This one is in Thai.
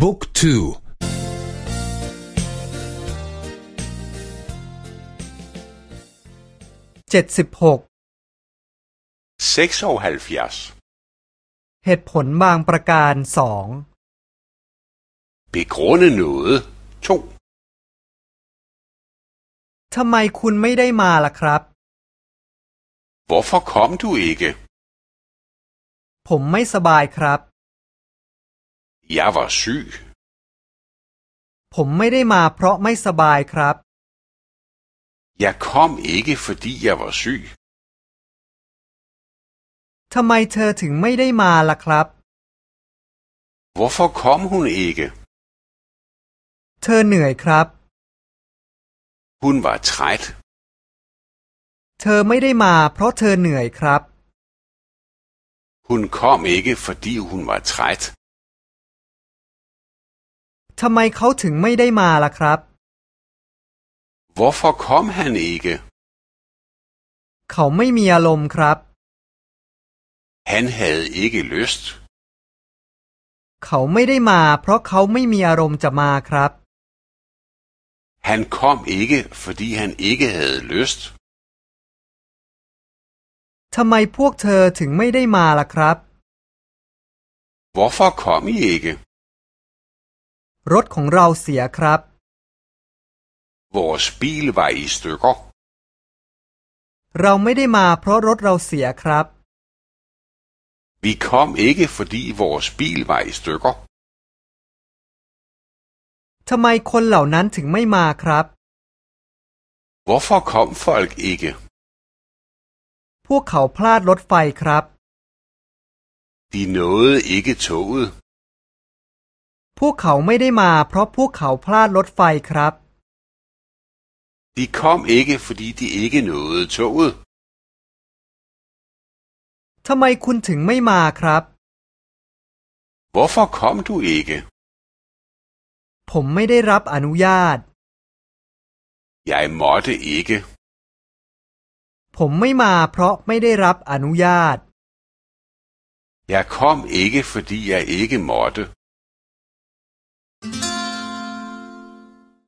บุ๊กทูเจ็ดสิบหกเหตุผลบางประการสอง Begrunde noget 2ทำไมคุณไม่ได้มาล่ะครับ Hvorfor kom du ikke ผมไม่สบายครับ Jeg var syg ผมไม่ได้มาเพราะไม่สบายครับ Jeg kom ikke fordi jeg var syg ทำไมเธอถึงไม่ได้มาล่ะครับ Hvorfor kom hun ikke เธอเหนื่อยครับ Hun var træt เธอไม่ได้มาเพราะเธอเหนื่อยครับ Hun kom ikke fordi hun var træt ทำไมเขาถึงไม่ได้มาล่ะครับ Hvorfor kom han ikke เขาไม่มีอารมณ์ครับ Han havde ikke lyst เขาไม่ได้มา เพราะเขาไม่มีอารมณ์จะมาครับ Han kom ikke fordi han ikke havde lyst ทำไมพวกเธอถึงไม่ได้มาล่ะครับ Hvorfor kom I ikke รถของเราเสียครับ Vores bil var i stykker เราไม่ได้มาเพราะรถเราเสียครับ Vi kom ikke fordi vores bil var i stykker ทำไมคนเหล่านั้นถึงไม่มาครับ Hvorfor kom folk ikke พวกเขาพลาดรถไฟครับ De nåede ikke toget พวกเขาไม่ได้มาเพราะพวกเขาพลาดรถไฟครับ De kom ikke fordi de ikke nåede toget ทำไมคุณถึงไม่มาครับ Hvorfor kom du ikke ผมไม่ได้รับอนุญาต Jeg måtte ikke ผมไม่มาเพราะไม่ได้รับอนุญาต Jeg kom ikke fordi jeg ikke måtte